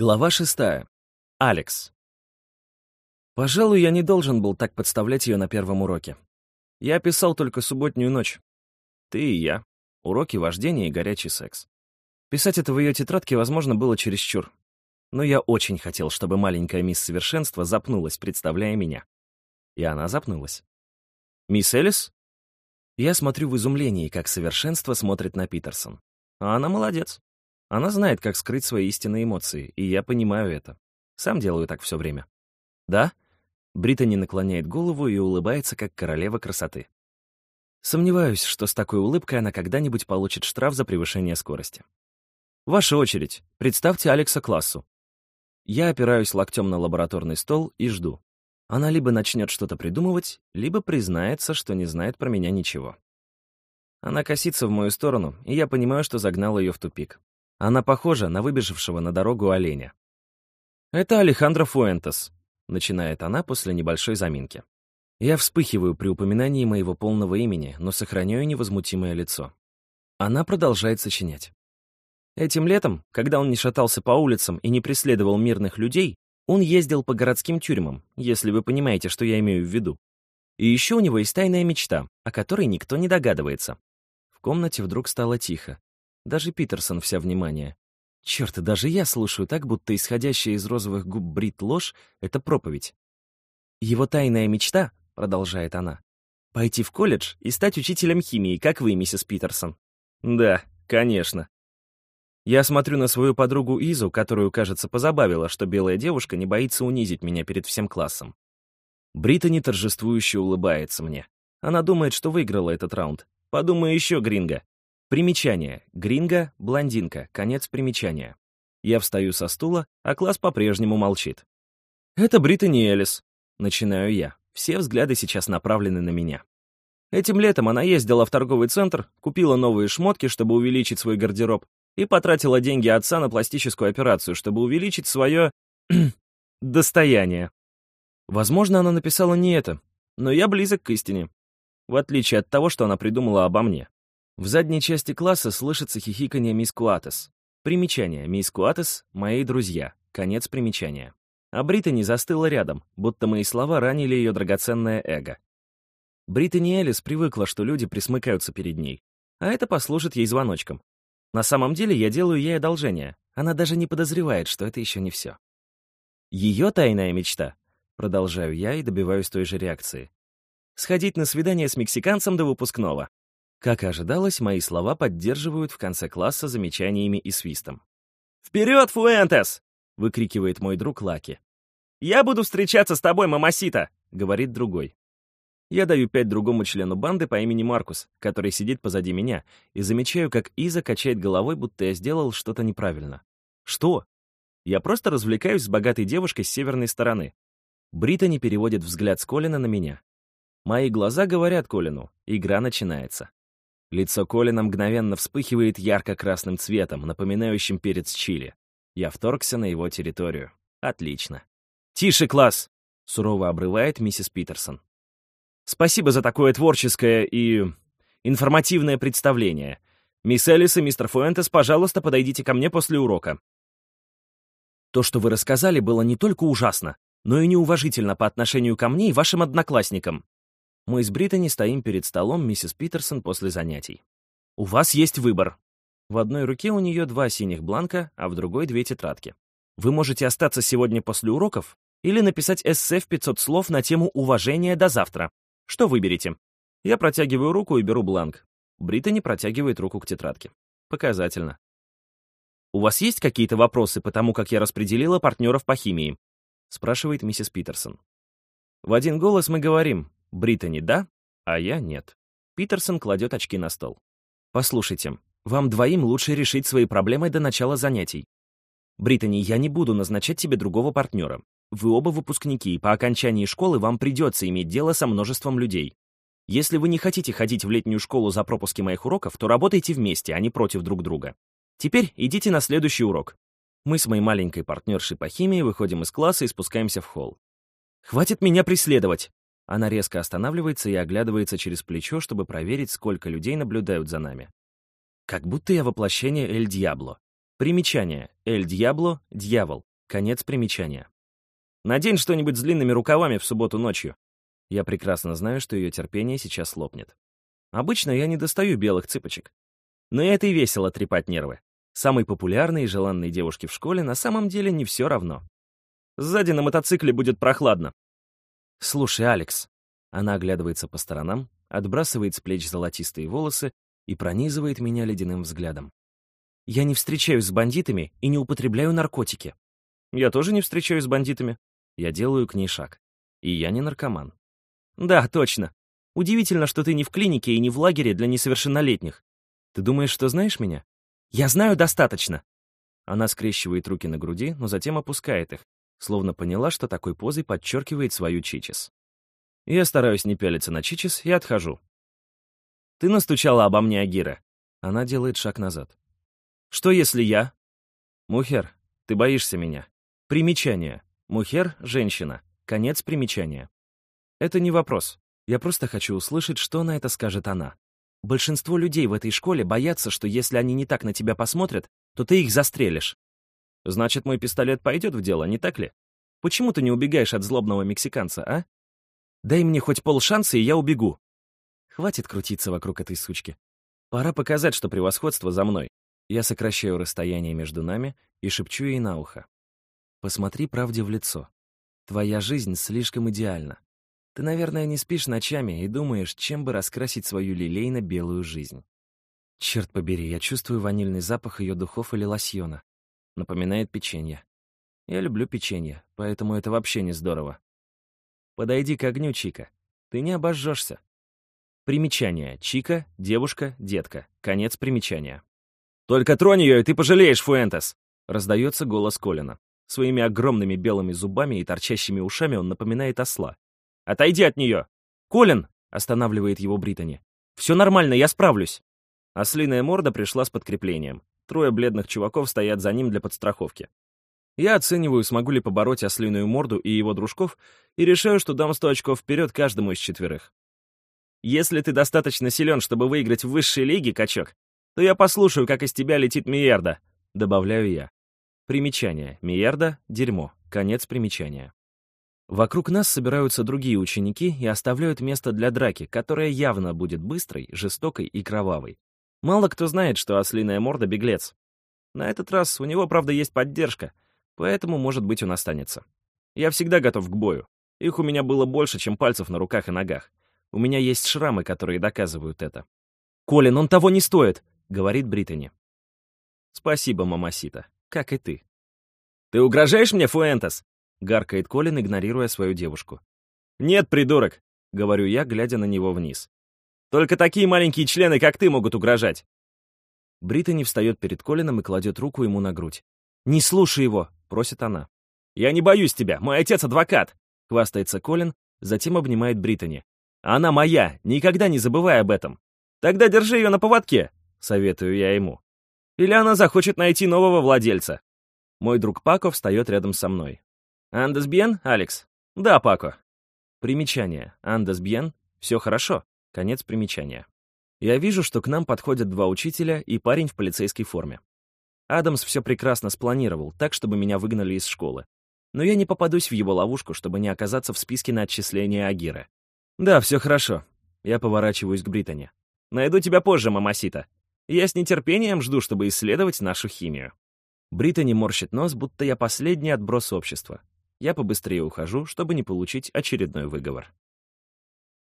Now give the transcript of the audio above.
Глава шестая. Алекс. Пожалуй, я не должен был так подставлять ее на первом уроке. Я писал только субботнюю ночь. Ты и я. Уроки вождения и горячий секс. Писать это в ее тетрадке, возможно, было чересчур. Но я очень хотел, чтобы маленькая мисс Совершенство запнулась, представляя меня. И она запнулась. «Мисс Элис?» Я смотрю в изумлении, как Совершенство смотрит на Питерсон. А она молодец. Она знает, как скрыть свои истинные эмоции, и я понимаю это. Сам делаю так все время. Да? Британи наклоняет голову и улыбается, как королева красоты. Сомневаюсь, что с такой улыбкой она когда-нибудь получит штраф за превышение скорости. Ваша очередь. Представьте Алекса классу. Я опираюсь локтем на лабораторный стол и жду. Она либо начнет что-то придумывать, либо признается, что не знает про меня ничего. Она косится в мою сторону, и я понимаю, что загнал ее в тупик. Она похожа на выбежавшего на дорогу оленя. «Это Алехандро Фуэнтес», — начинает она после небольшой заминки. Я вспыхиваю при упоминании моего полного имени, но сохраняю невозмутимое лицо. Она продолжает сочинять. Этим летом, когда он не шатался по улицам и не преследовал мирных людей, он ездил по городским тюрьмам, если вы понимаете, что я имею в виду. И еще у него есть тайная мечта, о которой никто не догадывается. В комнате вдруг стало тихо. Даже Питерсон вся внимание. Черт, даже я слушаю так, будто исходящая из розовых губ брит ложь — это проповедь. «Его тайная мечта», — продолжает она, — «пойти в колледж и стать учителем химии, как вы, миссис Питерсон». «Да, конечно». Я смотрю на свою подругу Изу, которую, кажется, позабавило, что белая девушка не боится унизить меня перед всем классом. Британи торжествующе улыбается мне. Она думает, что выиграла этот раунд. Подумай еще, Гринго. Примечание. Гринго, блондинка. Конец примечания. Я встаю со стула, а класс по-прежнему молчит. «Это Британи Элис», — начинаю я. Все взгляды сейчас направлены на меня. Этим летом она ездила в торговый центр, купила новые шмотки, чтобы увеличить свой гардероб, и потратила деньги отца на пластическую операцию, чтобы увеличить свое... достояние. Возможно, она написала не это, но я близок к истине. В отличие от того, что она придумала обо мне. В задней части класса слышится хихиканье мисс Куатес. Примечание. Мисс Куатес — мои друзья. Конец примечания. А Британи застыла рядом, будто мои слова ранили ее драгоценное эго. Британи Элис привыкла, что люди присмыкаются перед ней. А это послужит ей звоночком. На самом деле я делаю ей одолжение. Она даже не подозревает, что это еще не все. Ее тайная мечта, продолжаю я и добиваюсь той же реакции. Сходить на свидание с мексиканцем до выпускного. Как и ожидалось, мои слова поддерживают в конце класса замечаниями и свистом. «Вперед, Фуэнтес!» — выкрикивает мой друг Лаки. «Я буду встречаться с тобой, мамасита!» — говорит другой. Я даю пять другому члену банды по имени Маркус, который сидит позади меня, и замечаю, как Иза качает головой, будто я сделал что-то неправильно. Что? Я просто развлекаюсь с богатой девушкой с северной стороны. Британи переводит взгляд с Колина на меня. Мои глаза говорят Колину, игра начинается. Лицо Колина мгновенно вспыхивает ярко-красным цветом, напоминающим перец чили. Я вторгся на его территорию. Отлично. «Тише, класс!» — сурово обрывает миссис Питерсон. «Спасибо за такое творческое и... информативное представление. Мисс Элис и мистер Фуэнтес, пожалуйста, подойдите ко мне после урока». То, что вы рассказали, было не только ужасно, но и неуважительно по отношению ко мне и вашим одноклассникам. Мы с Британи стоим перед столом миссис Питерсон после занятий. «У вас есть выбор». В одной руке у нее два синих бланка, а в другой две тетрадки. Вы можете остаться сегодня после уроков или написать эссе в 500 слов на тему уважения до завтра. Что выберете? Я протягиваю руку и беру бланк. Британи протягивает руку к тетрадке. Показательно. «У вас есть какие-то вопросы по тому, как я распределила партнеров по химии?» спрашивает миссис Питерсон. В один голос мы говорим Британи да, а я нет. Питерсон кладет очки на стол. Послушайте, вам двоим лучше решить свои проблемы до начала занятий. Британи, я не буду назначать тебе другого партнера. Вы оба выпускники, и по окончании школы вам придется иметь дело со множеством людей. Если вы не хотите ходить в летнюю школу за пропуски моих уроков, то работайте вместе, а не против друг друга. Теперь идите на следующий урок. Мы с моей маленькой партнершей по химии выходим из класса и спускаемся в холл. «Хватит меня преследовать!» Она резко останавливается и оглядывается через плечо, чтобы проверить, сколько людей наблюдают за нами. Как будто я воплощение Эль Дьябло. Примечание. Эль Дьябло — дьявол. Конец примечания. Надень что-нибудь с длинными рукавами в субботу ночью. Я прекрасно знаю, что ее терпение сейчас лопнет. Обычно я не достаю белых цыпочек. Но это и весело трепать нервы. Самой популярной и желанной девушке в школе на самом деле не все равно. Сзади на мотоцикле будет прохладно. Слушай, Алекс. Она оглядывается по сторонам, отбрасывает с плеч золотистые волосы и пронизывает меня ледяным взглядом. Я не встречаюсь с бандитами и не употребляю наркотики. Я тоже не встречаюсь с бандитами. Я делаю к ней шаг. И я не наркоман. Да, точно. Удивительно, что ты не в клинике и не в лагере для несовершеннолетних. Ты думаешь, что знаешь меня? Я знаю достаточно. Она скрещивает руки на груди, но затем опускает их, словно поняла, что такой позой подчеркивает свою чичес. Я стараюсь не пялиться на чичес и отхожу. Ты настучала обо мне, Агира. Она делает шаг назад. Что если я? Мухер, ты боишься меня. Примечание. Мухер — женщина. Конец примечания. Это не вопрос. Я просто хочу услышать, что на это скажет она. Большинство людей в этой школе боятся, что если они не так на тебя посмотрят, то ты их застрелишь. Значит, мой пистолет пойдет в дело, не так ли? Почему ты не убегаешь от злобного мексиканца, а? Дай мне хоть полшанса, и я убегу. Хватит крутиться вокруг этой сучки. Пора показать, что превосходство за мной. Я сокращаю расстояние между нами и шепчу ей на ухо. Посмотри правде в лицо. Твоя жизнь слишком идеальна. Ты, наверное, не спишь ночами и думаешь, чем бы раскрасить свою лилейно-белую жизнь. Черт побери, я чувствую ванильный запах ее духов или лосьона. Напоминает печенье. Я люблю печенье, поэтому это вообще не здорово. Подойди к огню, Чика. Ты не обожжешься. Примечание. Чика, девушка, детка. Конец примечания. «Только тронь ее, и ты пожалеешь, Фуэнтес!» Раздается голос Колина. Своими огромными белыми зубами и торчащими ушами он напоминает осла. Отойди от нее!» «Колин!» — останавливает его Британи. «Все нормально, я справлюсь!» Ослиная морда пришла с подкреплением. Трое бледных чуваков стоят за ним для подстраховки. Я оцениваю, смогу ли побороть ослиную морду и его дружков, и решаю, что дам сто очков вперед каждому из четверых. Если ты достаточно силен, чтобы выиграть в высшей лиге, качок, то я послушаю, как из тебя летит Миерда, добавляю я. Примечание. Миерда — дерьмо. Конец примечания. Вокруг нас собираются другие ученики и оставляют место для драки, которая явно будет быстрой, жестокой и кровавой. Мало кто знает, что ослиная морда — беглец. На этот раз у него, правда, есть поддержка, поэтому, может быть, он останется. Я всегда готов к бою. Их у меня было больше, чем пальцев на руках и ногах. У меня есть шрамы, которые доказывают это. «Колин, он того не стоит!» — говорит Британи. «Спасибо, мамасита, как и ты». «Ты угрожаешь мне, Фуэнтес?» — гаркает Колин, игнорируя свою девушку. «Нет, придурок!» — говорю я, глядя на него вниз. «Только такие маленькие члены, как ты, могут угрожать!» Британи встает перед Колином и кладет руку ему на грудь. «Не слушай его!» — просит она. «Я не боюсь тебя! Мой отец адвокат!» — хвастается Колин, затем обнимает Британи. «Она моя! Никогда не забывай об этом! Тогда держи ее на поводке!» — советую я ему. «Или она захочет найти нового владельца!» Мой друг Пако встает рядом со мной. «Андес бьен, Алекс?» «Да, Пако». Примечание. «Андес бьен?» «Все хорошо». Конец примечания. Я вижу, что к нам подходят два учителя и парень в полицейской форме. Адамс все прекрасно спланировал, так, чтобы меня выгнали из школы. Но я не попадусь в его ловушку, чтобы не оказаться в списке на отчисление Агира. Да, все хорошо. Я поворачиваюсь к Британи. Найду тебя позже, мамасита. Я с нетерпением жду, чтобы исследовать нашу химию. Британи морщит нос, будто я последний отброс общества. Я побыстрее ухожу, чтобы не получить очередной выговор.